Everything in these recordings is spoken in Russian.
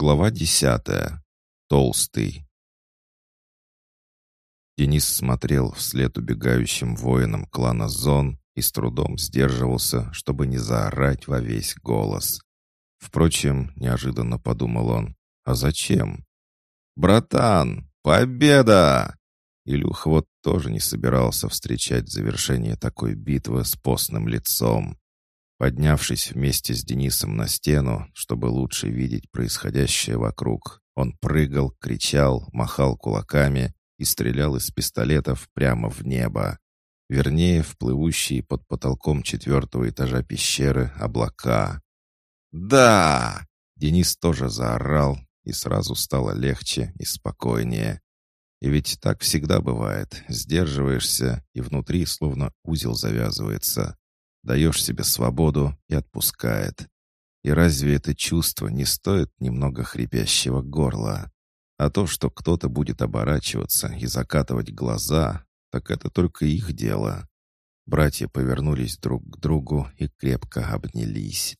Глава десятая. Толстый. Денис смотрел вслед убегающим воинам клана Зон и с трудом сдерживался, чтобы не заорать во весь голос. Впрочем, неожиданно подумал он, а зачем? «Братан, победа!» Илюха вот тоже не собирался встречать завершение такой битвы с постным лицом. Поднявшись вместе с Денисом на стену, чтобы лучше видеть происходящее вокруг, он прыгал, кричал, махал кулаками и стрелял из пистолетов прямо в небо. Вернее, в плывущие под потолком четвертого этажа пещеры облака. «Да!» Денис тоже заорал, и сразу стало легче и спокойнее. И ведь так всегда бывает. Сдерживаешься, и внутри словно узел завязывается. Даешь себе свободу и отпускает. И разве это чувство не стоит немного хрипящего горла? А то, что кто-то будет оборачиваться и закатывать глаза, так это только их дело. Братья повернулись друг к другу и крепко обнялись.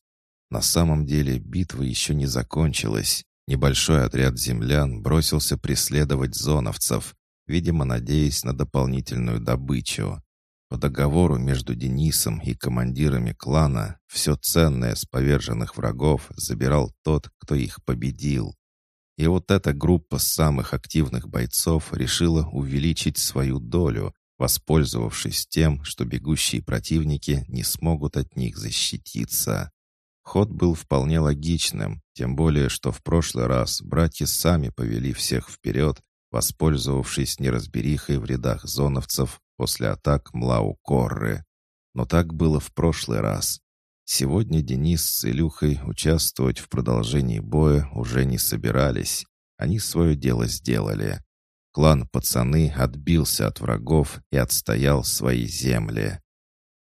На самом деле битва еще не закончилась. Небольшой отряд землян бросился преследовать зоновцев, видимо, надеясь на дополнительную добычу. По договору между Денисом и командирами клана все ценное с поверженных врагов забирал тот, кто их победил. И вот эта группа самых активных бойцов решила увеличить свою долю, воспользовавшись тем, что бегущие противники не смогут от них защититься. Ход был вполне логичным, тем более, что в прошлый раз братья сами повели всех вперед, воспользовавшись неразберихой в рядах зоновцев после атак Млау Корры. Но так было в прошлый раз. Сегодня Денис с Илюхой участвовать в продолжении боя уже не собирались. Они свое дело сделали. Клан «Пацаны» отбился от врагов и отстоял свои земли.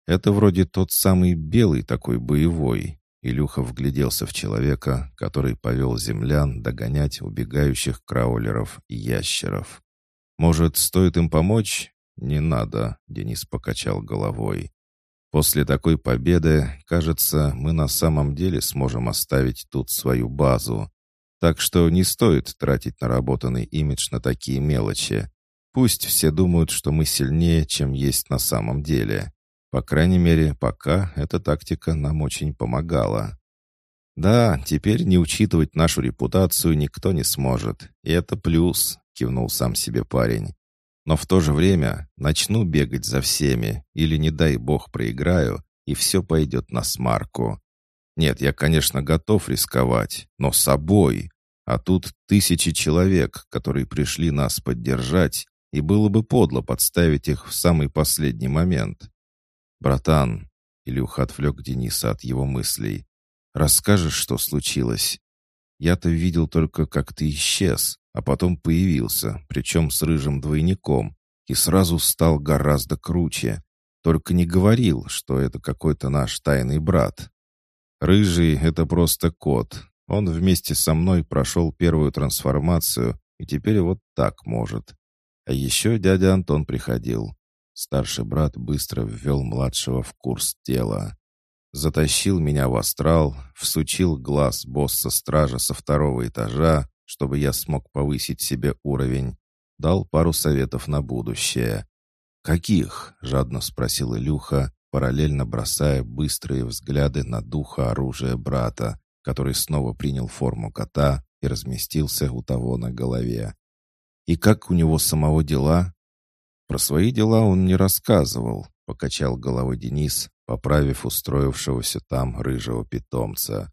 Это вроде тот самый белый такой боевой. Илюха вгляделся в человека, который повел землян догонять убегающих краулеров и ящеров. Может, стоит им помочь? «Не надо», — Денис покачал головой. «После такой победы, кажется, мы на самом деле сможем оставить тут свою базу. Так что не стоит тратить наработанный имидж на такие мелочи. Пусть все думают, что мы сильнее, чем есть на самом деле. По крайней мере, пока эта тактика нам очень помогала». «Да, теперь не учитывать нашу репутацию никто не сможет. И это плюс», — кивнул сам себе парень. Но в то же время начну бегать за всеми, или, не дай бог, проиграю, и все пойдет на смарку. Нет, я, конечно, готов рисковать, но собой. А тут тысячи человек, которые пришли нас поддержать, и было бы подло подставить их в самый последний момент. «Братан», — Илюха отвлек Дениса от его мыслей, «расскажешь, что случилось? Я-то видел только, как ты исчез, а потом появился, причем с рыжим двойником, и сразу стал гораздо круче. Только не говорил, что это какой-то наш тайный брат. Рыжий — это просто кот. Он вместе со мной прошел первую трансформацию, и теперь вот так может. А еще дядя Антон приходил. Старший брат быстро ввел младшего в курс дела. Затащил меня в астрал, всучил глаз босса-стража со второго этажа, чтобы я смог повысить себе уровень, дал пару советов на будущее. «Каких?» — жадно спросил Илюха, параллельно бросая быстрые взгляды на духа оружия брата, который снова принял форму кота и разместился у того на голове. «И как у него самого дела?» Про свои дела он не рассказывал, покачал головой Денис, поправив устроившегося там рыжего питомца.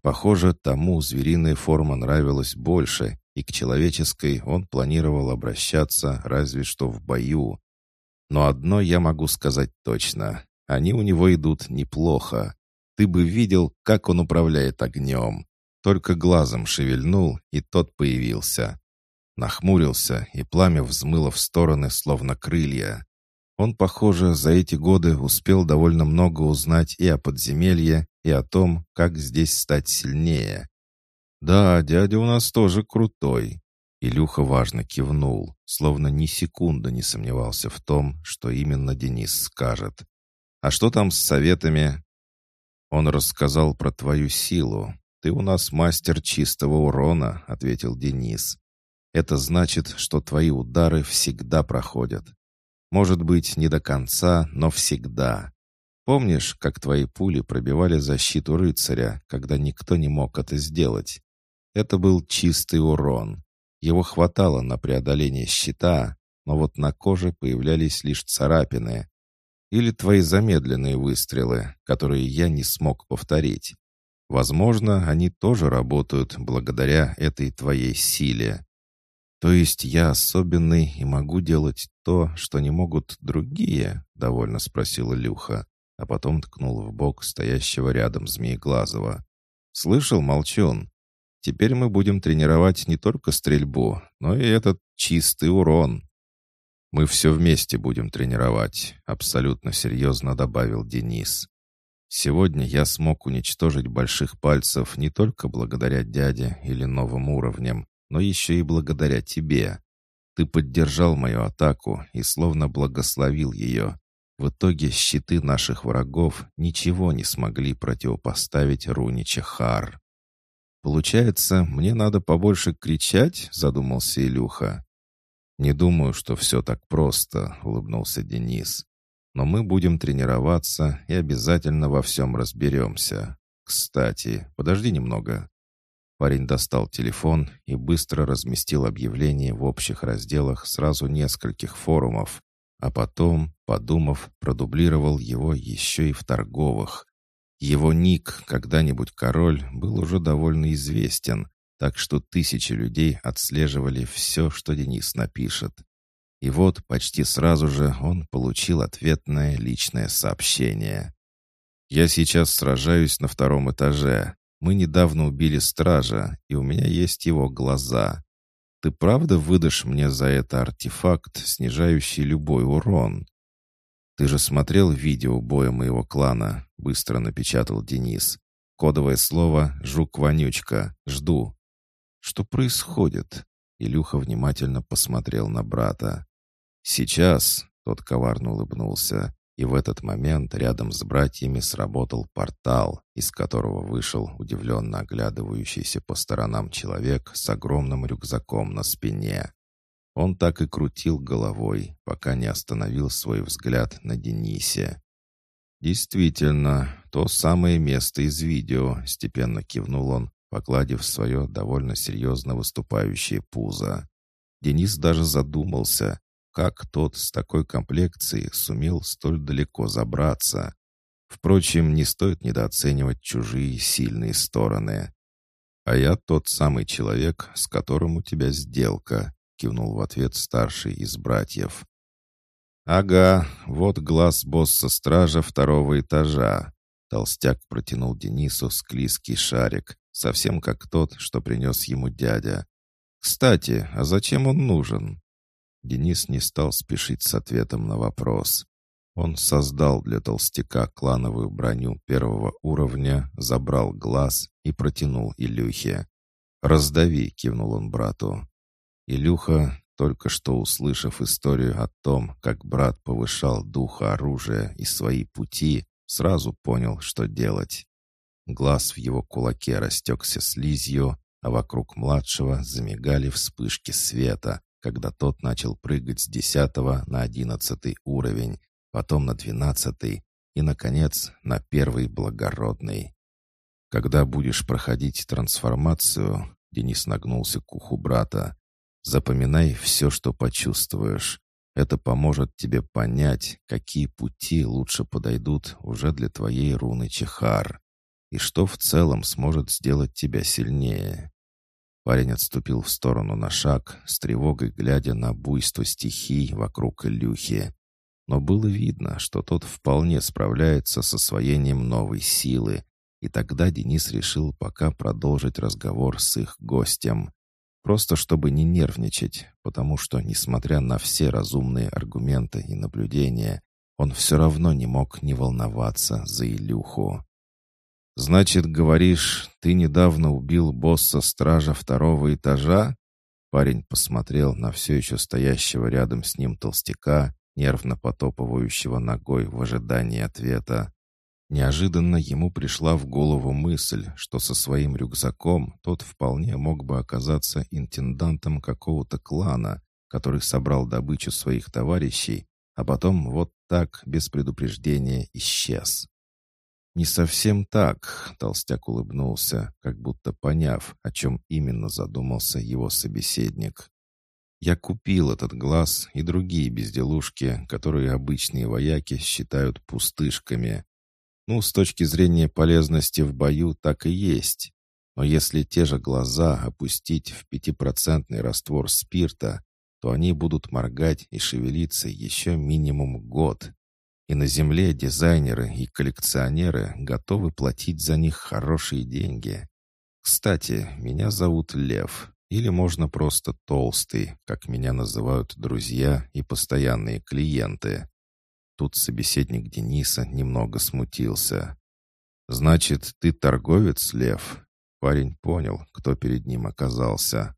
Похоже, тому звериная форма нравилась больше, и к человеческой он планировал обращаться разве что в бою. Но одно я могу сказать точно. Они у него идут неплохо. Ты бы видел, как он управляет огнем. Только глазом шевельнул, и тот появился. Нахмурился, и пламя взмыло в стороны, словно крылья. Он, похоже, за эти годы успел довольно много узнать и о подземелье, и о том, как здесь стать сильнее. «Да, дядя у нас тоже крутой». Илюха важно кивнул, словно ни секунды не сомневался в том, что именно Денис скажет. «А что там с советами?» Он рассказал про твою силу. «Ты у нас мастер чистого урона», — ответил Денис. «Это значит, что твои удары всегда проходят. Может быть, не до конца, но всегда. Помнишь, как твои пули пробивали защиту рыцаря, когда никто не мог это сделать? Это был чистый урон. Его хватало на преодоление щита, но вот на коже появлялись лишь царапины. Или твои замедленные выстрелы, которые я не смог повторить. Возможно, они тоже работают благодаря этой твоей силе. То есть я особенный и могу делать то, что не могут другие?» — довольно спросила Люха, а потом ткнула в бок стоящего рядом Змееглазого. «Слышал, молчун? Теперь мы будем тренировать не только стрельбу, но и этот чистый урон». «Мы все вместе будем тренировать», — абсолютно серьезно добавил Денис. Сегодня я смог уничтожить больших пальцев не только благодаря дяде или новым уровням, но еще и благодаря тебе. Ты поддержал мою атаку и словно благословил ее. В итоге щиты наших врагов ничего не смогли противопоставить Рунича Хар. «Получается, мне надо побольше кричать?» — задумался Илюха. «Не думаю, что все так просто», — улыбнулся Денис. Но мы будем тренироваться и обязательно во всем разберемся. Кстати, подожди немного». Парень достал телефон и быстро разместил объявление в общих разделах сразу нескольких форумов, а потом, подумав, продублировал его еще и в торговых. Его ник «Когда-нибудь король» был уже довольно известен, так что тысячи людей отслеживали все, что Денис напишет. И вот почти сразу же он получил ответное личное сообщение. «Я сейчас сражаюсь на втором этаже. Мы недавно убили стража, и у меня есть его глаза. Ты правда выдашь мне за это артефакт, снижающий любой урон?» «Ты же смотрел видео боя моего клана?» — быстро напечатал Денис. Кодовое слово «Жук-вонючка». Жду. «Что происходит?» Илюха внимательно посмотрел на брата. «Сейчас», — тот коварно улыбнулся, и в этот момент рядом с братьями сработал портал, из которого вышел удивленно оглядывающийся по сторонам человек с огромным рюкзаком на спине. Он так и крутил головой, пока не остановил свой взгляд на Денисе. «Действительно, то самое место из видео», — степенно кивнул он, погладив свое довольно серьезно выступающее пузо. Денис даже задумался, как тот с такой комплекцией сумел столь далеко забраться. Впрочем, не стоит недооценивать чужие сильные стороны. «А я тот самый человек, с которым у тебя сделка», — кивнул в ответ старший из братьев. «Ага, вот глаз босса-стража второго этажа». Толстяк протянул Денису склизкий шарик, совсем как тот, что принес ему дядя. «Кстати, а зачем он нужен?» Денис не стал спешить с ответом на вопрос. Он создал для толстяка клановую броню первого уровня, забрал глаз и протянул Илюхе. «Раздави», — кивнул он брату. Илюха, только что услышав историю о том, как брат повышал духа оружия и свои пути, сразу понял, что делать. Глаз в его кулаке растекся слизью, а вокруг младшего замигали вспышки света, когда тот начал прыгать с десятого на одиннадцатый уровень, потом на двенадцатый и, наконец, на первый благородный. Когда будешь проходить трансформацию, Денис нагнулся к уху брата, запоминай все, что почувствуешь. Это поможет тебе понять, какие пути лучше подойдут уже для твоей руны Чехар, и что в целом сможет сделать тебя сильнее. Парень отступил в сторону на шаг, с тревогой глядя на буйство стихий вокруг Илюхи. Но было видно, что тот вполне справляется с освоением новой силы, и тогда Денис решил пока продолжить разговор с их гостем. Просто чтобы не нервничать, потому что, несмотря на все разумные аргументы и наблюдения, он все равно не мог не волноваться за Илюху. «Значит, говоришь, ты недавно убил босса стража второго этажа?» Парень посмотрел на все еще стоящего рядом с ним толстяка, нервно потопывающего ногой в ожидании ответа. Неожиданно ему пришла в голову мысль, что со своим рюкзаком тот вполне мог бы оказаться интендантом какого-то клана, который собрал добычу своих товарищей, а потом вот так, без предупреждения, исчез. «Не совсем так», — толстяк улыбнулся, как будто поняв, о чем именно задумался его собеседник. «Я купил этот глаз и другие безделушки, которые обычные вояки считают пустышками. Ну, с точки зрения полезности в бою так и есть. Но если те же глаза опустить в пятипроцентный раствор спирта, то они будут моргать и шевелиться еще минимум год, и на земле дизайнеры и коллекционеры готовы платить за них хорошие деньги. Кстати, меня зовут Лев, или можно просто Толстый, как меня называют друзья и постоянные клиенты. Тут собеседник Дениса немного смутился. «Значит, ты торговец, Лев?» Парень понял, кто перед ним оказался.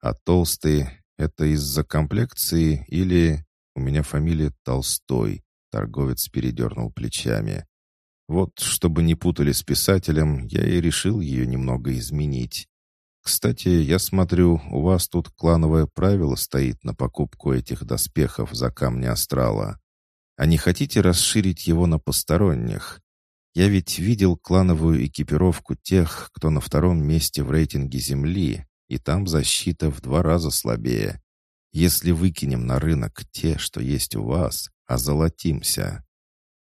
«А Толстый — это из-за комплекции или...» «У меня фамилия Толстой», Торговец передернул плечами. Вот, чтобы не путали с писателем, я и решил ее немного изменить. Кстати, я смотрю, у вас тут клановое правило стоит на покупку этих доспехов за камни астрала. А не хотите расширить его на посторонних? Я ведь видел клановую экипировку тех, кто на втором месте в рейтинге Земли, и там защита в два раза слабее. Если выкинем на рынок те, что есть у вас, озолотимся.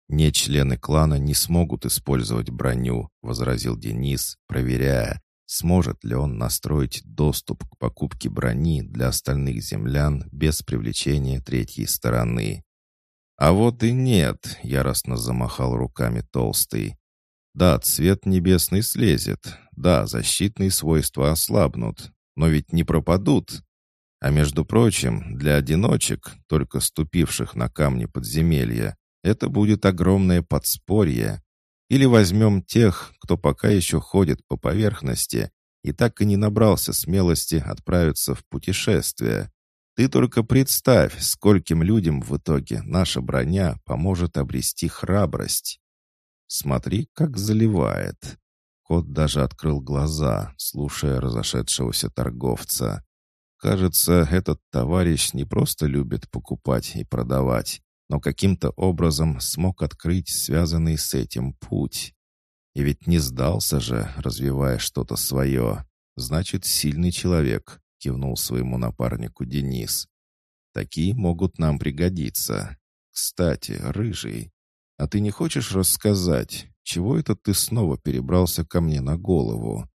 «Не члены клана не смогут использовать броню», — возразил Денис, проверяя, сможет ли он настроить доступ к покупке брони для остальных землян без привлечения третьей стороны. «А вот и нет», — яростно замахал руками Толстый. «Да, цвет небесный слезет, да, защитные свойства ослабнут, но ведь не пропадут. А между прочим, для одиночек, только ступивших на камни подземелья, это будет огромное подспорье. Или возьмем тех, кто пока еще ходит по поверхности и так и не набрался смелости отправиться в путешествие. Ты только представь, скольким людям в итоге наша броня поможет обрести храбрость. Смотри, как заливает. Кот даже открыл глаза, слушая разошедшегося торговца. Кажется, этот товарищ не просто любит покупать и продавать, но каким-то образом смог открыть связанный с этим путь. И ведь не сдался же, развивая что-то свое. Значит, сильный человек, кивнул своему напарнику Денис. Такие могут нам пригодиться. Кстати, рыжий, а ты не хочешь рассказать, чего это ты снова перебрался ко мне на голову?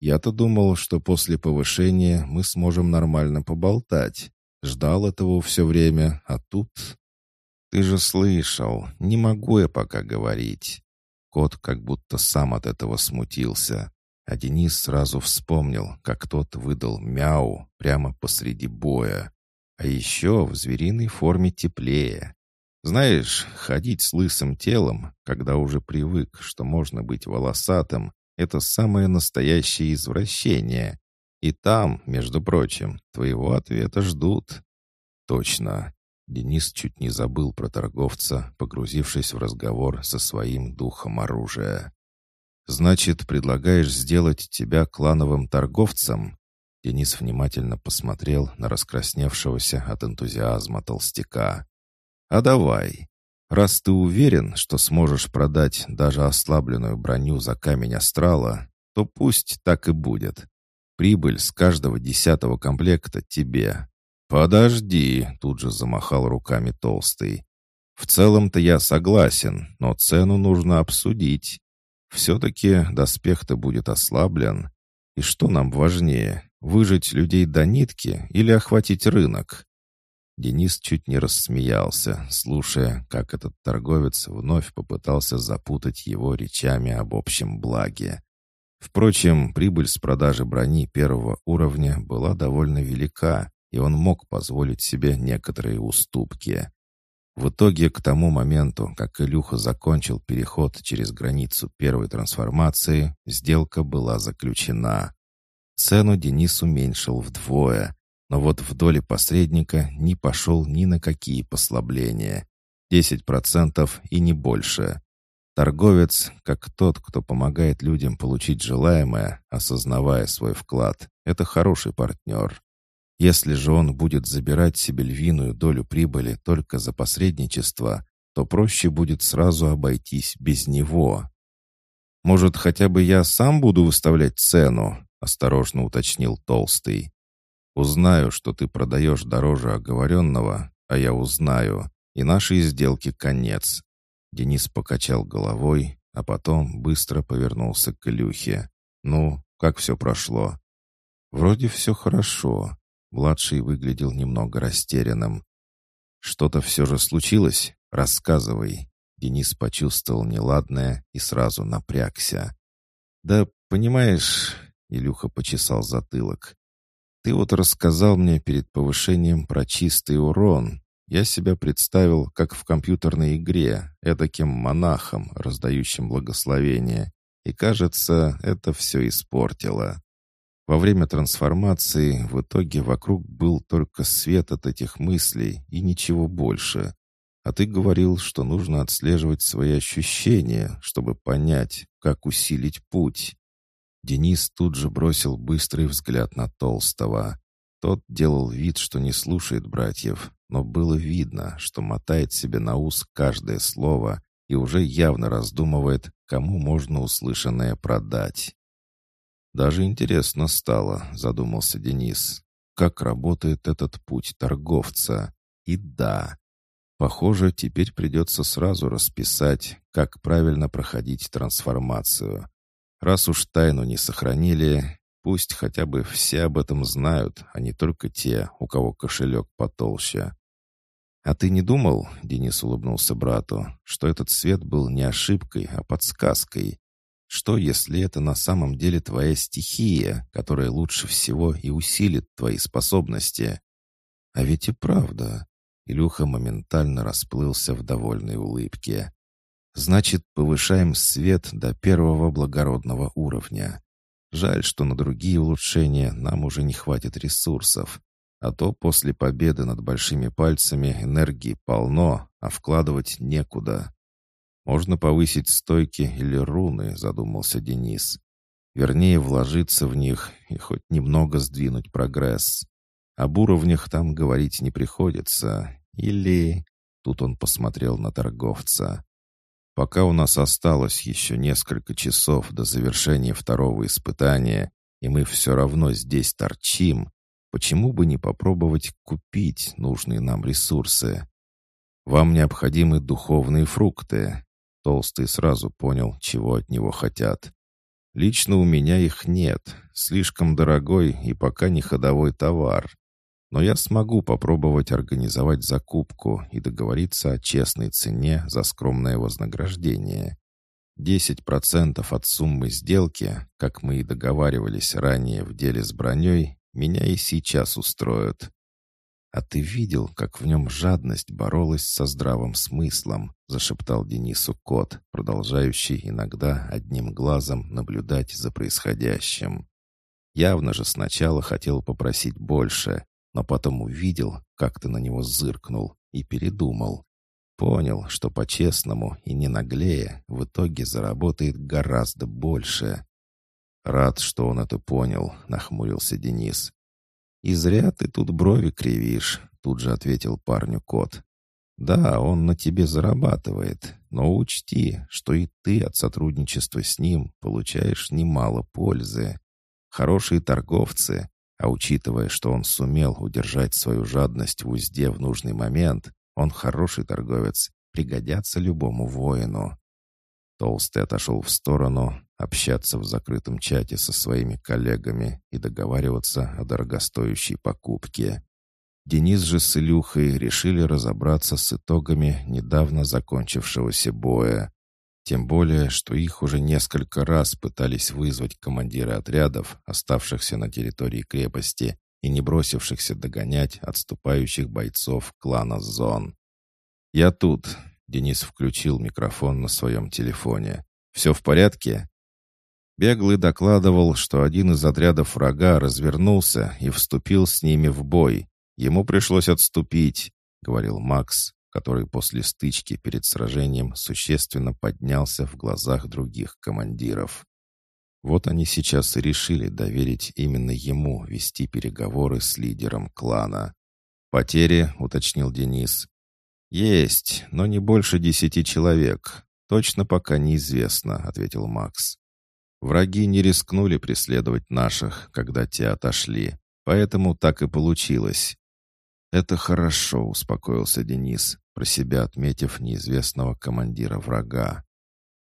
Я-то думал, что после повышения мы сможем нормально поболтать. Ждал этого все время, а тут... Ты же слышал, не могу я пока говорить. Кот как будто сам от этого смутился, а Денис сразу вспомнил, как тот выдал мяу прямо посреди боя. А еще в звериной форме теплее. Знаешь, ходить с лысым телом, когда уже привык, что можно быть волосатым, это самое настоящее извращение. И там, между прочим, твоего ответа ждут. Точно. Денис чуть не забыл про торговца, погрузившись в разговор со своим духом оружия. «Значит, предлагаешь сделать тебя клановым торговцем?» Денис внимательно посмотрел на раскрасневшегося от энтузиазма толстяка. «А давай. Раз ты уверен, что сможешь продать даже ослабленную броню за камень астрала, то пусть так и будет. Прибыль с каждого десятого комплекта тебе. Подожди, тут же замахал руками толстый. В целом-то я согласен, но цену нужно обсудить. Все-таки доспех-то будет ослаблен. И что нам важнее, выжить людей до нитки или охватить рынок? Денис чуть не рассмеялся, слушая, как этот торговец вновь попытался запутать его речами об общем благе. Впрочем, прибыль с продажи брони первого уровня была довольно велика, и он мог позволить себе некоторые уступки. В итоге, к тому моменту, как Илюха закончил переход через границу первой трансформации, сделка была заключена. Цену Денис уменьшил вдвое, но вот в доле посредника не пошел ни на какие послабления. 10% и не больше. Торговец, как тот, кто помогает людям получить желаемое, осознавая свой вклад, это хороший партнер. Если же он будет забирать себе львиную долю прибыли только за посредничество, то проще будет сразу обойтись без него. «Может, хотя бы я сам буду выставлять цену?» — осторожно уточнил Толстый. «Узнаю, что ты продаешь дороже оговоренного, а я узнаю, и нашей сделки конец. Денис покачал головой, а потом быстро повернулся к Илюхе. «Ну, как все прошло?» «Вроде все хорошо». Младший выглядел немного растерянным. «Что-то все же случилось? Рассказывай». Денис почувствовал неладное и сразу напрягся. «Да, понимаешь...» — Илюха почесал затылок. «Ты вот рассказал мне перед повышением про чистый урон, я себя представил, как в компьютерной игре, эдаким монахом, раздающим благословение. И, кажется, это все испортило. Во время трансформации в итоге вокруг был только свет от этих мыслей и ничего больше. А ты говорил, что нужно отслеживать свои ощущения, чтобы понять, как усилить путь. Денис тут же бросил быстрый взгляд на Толстого. Тот делал вид, что не слушает братьев, но было видно, что мотает себе на ус каждое слово и уже явно раздумывает, кому можно услышанное продать. «Даже интересно стало», — задумался Денис, «как работает этот путь торговца. И да, похоже, теперь придется сразу расписать, как правильно проходить трансформацию. Раз уж тайну не сохранили, Пусть хотя бы все об этом знают, а не только те, у кого кошелек потолще. «А ты не думал, — Денис улыбнулся брату, — что этот свет был не ошибкой, а подсказкой? Что, если это на самом деле твоя стихия, которая лучше всего и усилит твои способности?» «А ведь и правда!» Илюха моментально расплылся в довольной улыбке. «Значит, повышаем свет до первого благородного уровня. Жаль, что на другие улучшения нам уже не хватит ресурсов. А то после победы над большими пальцами энергии полно, а вкладывать некуда. Можно повысить стойки или руны, задумался Денис. Вернее, вложиться в них и хоть немного сдвинуть прогресс. Об уровнях там говорить не приходится. Или... Тут он посмотрел на торговца. Пока у нас осталось еще несколько часов до завершения второго испытания, и мы все равно здесь торчим, почему бы не попробовать купить нужные нам ресурсы? Вам необходимы духовные фрукты. Толстый сразу понял, чего от него хотят. Лично у меня их нет, слишком дорогой и пока не ходовой товар. Но я смогу попробовать организовать закупку и договориться о честной цене за скромное вознаграждение. 10% от суммы сделки, как мы и договаривались ранее в деле с броней, меня и сейчас устроят. «А ты видел, как в нем жадность боролась со здравым смыслом?» — зашептал Денису кот, продолжающий иногда одним глазом наблюдать за происходящим. Явно же сначала хотел попросить больше, но потом увидел, как ты на него зыркнул, и передумал. Понял, что по-честному и не наглее в итоге заработает гораздо больше. «Рад, что он это понял», — нахмурился Денис. «И зря ты тут брови кривишь», — тут же ответил парню кот. «Да, он на тебе зарабатывает, но учти, что и ты от сотрудничества с ним получаешь немало пользы. Хорошие торговцы а учитывая, что он сумел удержать свою жадность в узде в нужный момент, он хороший торговец, пригодятся любому воину. Толстый отошел в сторону, общаться в закрытом чате со своими коллегами и договариваться о дорогостоящей покупке. Денис же с Илюхой решили разобраться с итогами недавно закончившегося боя. Тем более, что их уже несколько раз пытались вызвать командиры отрядов, оставшихся на территории крепости и не бросившихся догонять отступающих бойцов клана Зон. «Я тут», — Денис включил микрофон на своем телефоне. «Все в порядке?» Беглый докладывал, что один из отрядов врага развернулся и вступил с ними в бой. Ему пришлось отступить, — говорил Макс, который после стычки перед сражением существенно поднялся в глазах других командиров. Вот они сейчас и решили доверить именно ему вести переговоры с лидером клана. «Потери», — уточнил Денис. «Есть, но не больше десяти человек. Точно пока неизвестно», — ответил Макс. «Враги не рискнули преследовать наших, когда те отошли, поэтому так и получилось». «Это хорошо», — успокоился Денис, про себя отметив неизвестного командира врага.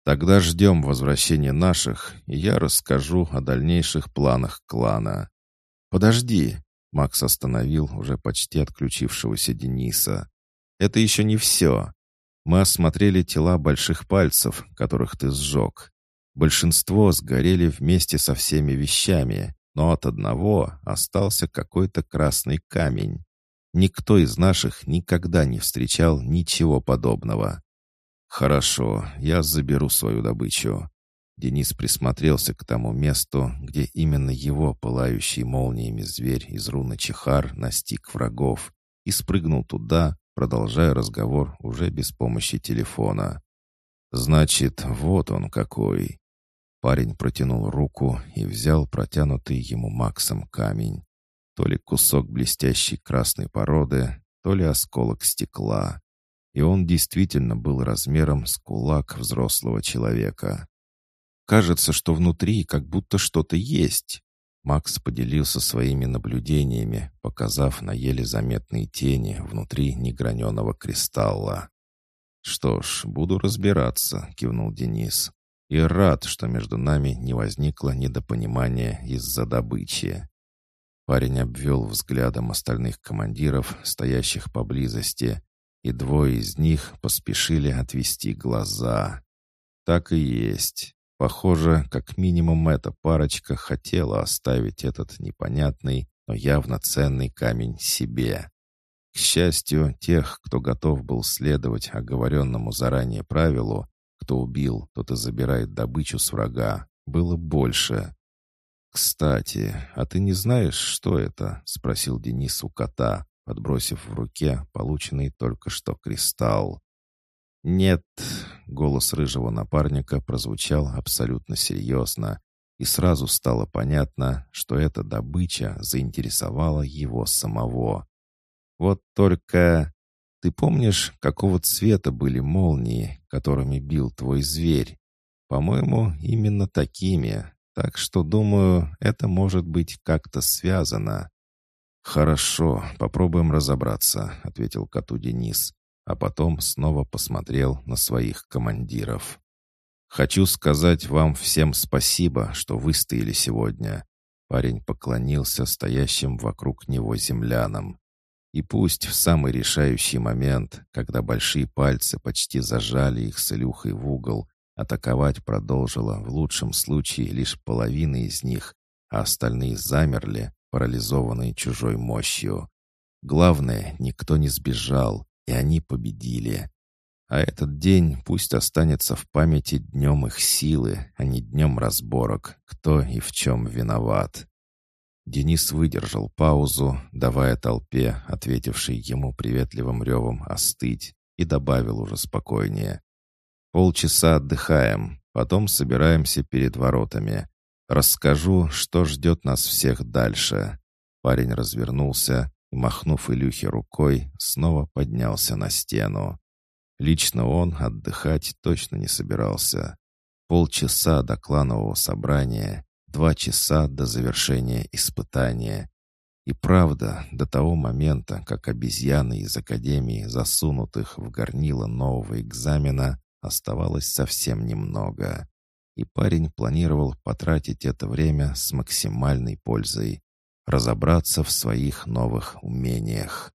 Тогда ждем возвращения наших, и я расскажу о дальнейших планах клана. Подожди, Макс остановил уже почти отключившегося Дениса. Это еще не все. Мы осмотрели тела больших пальцев, которых ты сжег. Большинство сгорели вместе со всеми вещами, но от одного остался какой-то красный камень. Никто из наших никогда не встречал ничего подобного. «Хорошо, я заберу свою добычу». Денис присмотрелся к тому месту, где именно его пылающий молниями зверь из руны Чехар настиг врагов, и спрыгнул туда, продолжая разговор уже без помощи телефона. «Значит, вот он какой!» Парень протянул руку и взял протянутый ему Максом камень. То ли кусок блестящей красной породы, то ли осколок стекла и он действительно был размером с кулак взрослого человека. «Кажется, что внутри как будто что-то есть». Макс поделился своими наблюдениями, показав на еле заметные тени внутри неграненого кристалла. «Что ж, буду разбираться», — кивнул Денис. «И рад, что между нами не возникло недопонимания из-за добычи». Парень обвел взглядом остальных командиров, стоящих поблизости, и двое из них поспешили отвести глаза. Так и есть. Похоже, как минимум эта парочка хотела оставить этот непонятный, но явно ценный камень себе. К счастью, тех, кто готов был следовать оговоренному заранее правилу, кто убил, тот и забирает добычу с врага, было больше. «Кстати, а ты не знаешь, что это?» — спросил Денис у кота, подбросив в руке полученный только что кристалл. «Нет», — голос рыжего напарника прозвучал абсолютно серьезно, и сразу стало понятно, что эта добыча заинтересовала его самого. «Вот только... Ты помнишь, какого цвета были молнии, которыми бил твой зверь? По-моему, именно такими, так что, думаю, это может быть как-то связано». «Хорошо, попробуем разобраться», — ответил коту Денис, а потом снова посмотрел на своих командиров. «Хочу сказать вам всем спасибо, что выстояли сегодня». Парень поклонился стоящим вокруг него землянам. И пусть в самый решающий момент, когда большие пальцы почти зажали их с Илюхой в угол, атаковать продолжила в лучшем случае лишь половина из них, а остальные замерли, парализованные чужой мощью. Главное, никто не сбежал, и они победили. А этот день пусть останется в памяти днем их силы, а не днем разборок, кто и в чем виноват. Денис выдержал паузу, давая толпе, ответившей ему приветливым ревом, остыть, и добавил уже спокойнее. «Полчаса отдыхаем, потом собираемся перед воротами. Расскажу, что ждет нас всех дальше». Парень развернулся и, махнув Илюхе рукой, снова поднялся на стену. Лично он отдыхать точно не собирался. Полчаса до кланового собрания, два часа до завершения испытания. И правда, до того момента, как обезьяны из Академии засунут их в горнило нового экзамена, оставалось совсем немного и парень планировал потратить это время с максимальной пользой, разобраться в своих новых умениях.